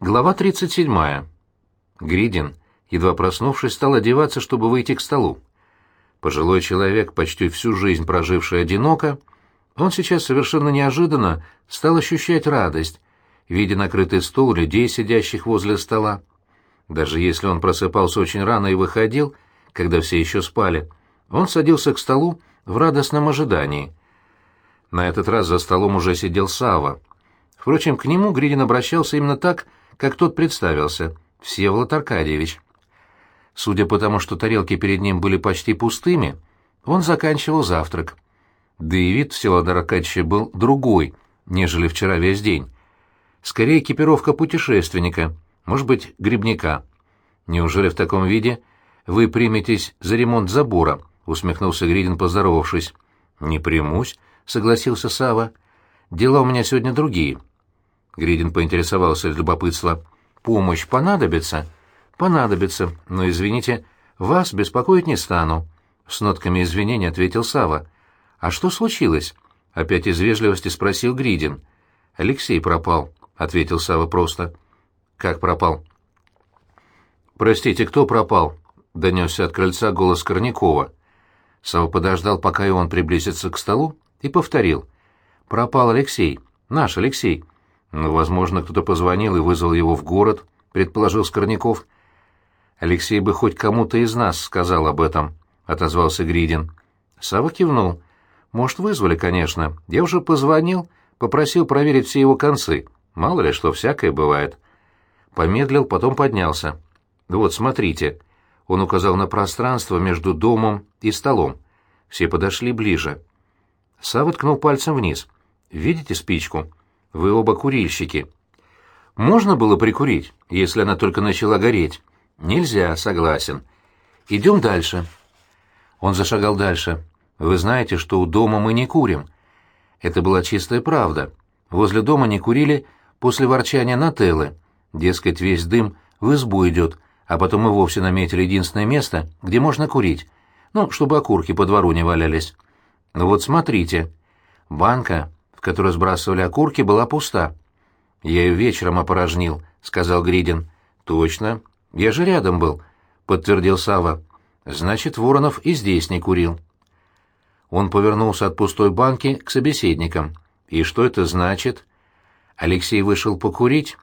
Глава 37. Гридин, едва проснувшись, стал одеваться, чтобы выйти к столу. Пожилой человек, почти всю жизнь проживший одиноко, он сейчас совершенно неожиданно стал ощущать радость, видя накрытый стол людей, сидящих возле стола. Даже если он просыпался очень рано и выходил, когда все еще спали, он садился к столу в радостном ожидании. На этот раз за столом уже сидел Сава. Впрочем, к нему Гридин обращался именно так, как тот представился, Всеволод Аркадьевич. Судя по тому, что тарелки перед ним были почти пустыми, он заканчивал завтрак. Да и вид Всеволода Аркадьевича был другой, нежели вчера весь день. Скорее экипировка путешественника, может быть, грибника. Неужели в таком виде вы приметесь за ремонт забора? усмехнулся Гридин, поздоровавшись. Не примусь, согласился Сава. Дела у меня сегодня другие. Гридин поинтересовался из любопытства. «Помощь понадобится?» «Понадобится, но, извините, вас беспокоить не стану», — с нотками извинения ответил Сава. «А что случилось?» — опять из вежливости спросил Гридин. «Алексей пропал», — ответил Сава просто. «Как пропал?» «Простите, кто пропал?» — донесся от крыльца голос Корнякова. Сава подождал, пока и он приблизится к столу, и повторил. «Пропал Алексей. Наш Алексей. Ну, возможно, кто-то позвонил и вызвал его в город, предположил Скорняков. Алексей бы хоть кому-то из нас сказал об этом, отозвался Гридин. Сава кивнул. Может, вызвали, конечно. Я уже позвонил, попросил проверить все его концы. Мало ли что, всякое бывает. Помедлил, потом поднялся. Вот, смотрите. Он указал на пространство между домом и столом. Все подошли ближе. Сава ткнул пальцем вниз. «Видите спичку?» Вы оба курильщики. Можно было прикурить, если она только начала гореть? Нельзя, согласен. Идем дальше. Он зашагал дальше. Вы знаете, что у дома мы не курим. Это была чистая правда. Возле дома не курили после ворчания Нателлы. Дескать, весь дым в избу идет, а потом мы вовсе наметили единственное место, где можно курить. Ну, чтобы окурки по двору не валялись. Ну вот смотрите. Банка в которой сбрасывали окурки, была пуста. «Я ее вечером опорожнил», — сказал Гридин. «Точно. Я же рядом был», — подтвердил Сава. «Значит, Воронов и здесь не курил». Он повернулся от пустой банки к собеседникам. «И что это значит?» Алексей вышел покурить,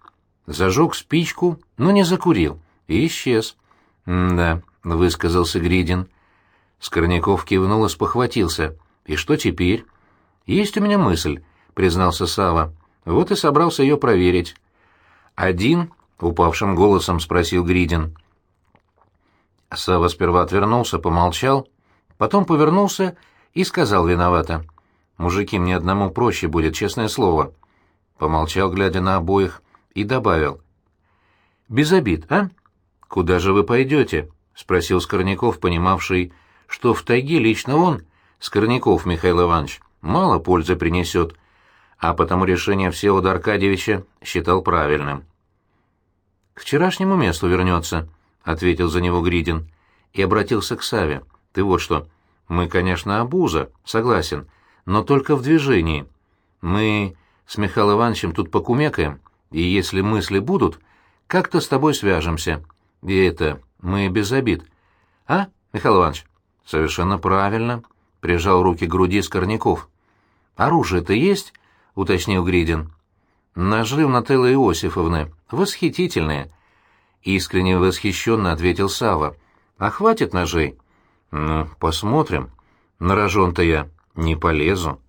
зажег спичку, но не закурил, и исчез. «Да», — высказался Гридин. Скорняков кивнул и спохватился. «И что теперь?» «Есть у меня мысль», — признался Сава. «Вот и собрался ее проверить». «Один?» — упавшим голосом спросил Гридин. Сава сперва отвернулся, помолчал, потом повернулся и сказал виновато. «Мужики, мне одному проще будет, честное слово». Помолчал, глядя на обоих, и добавил. «Без обид, а? Куда же вы пойдете?» — спросил Скорняков, понимавший, что в тайге лично он, Скорняков Михаил Иванович, мало пользы принесет, а потому решение Всеволода Аркадьевича считал правильным. «К вчерашнему месту вернется», — ответил за него Гридин, и обратился к Саве. «Ты вот что, мы, конечно, обуза, согласен, но только в движении. Мы с Михаилом Ивановичем тут покумекаем, и если мысли будут, как-то с тобой свяжемся. И это, мы без обид. А, Михаил Иванович?» «Совершенно правильно», — прижал руки к груди Скорняков. «Оружие-то есть?» — уточнил Гридин. «Ножи у Нателлы Иосифовны. Восхитительные». Искренне восхищенно ответил Сава. «А хватит ножей?» «Ну, посмотрим. На рожон-то я не полезу».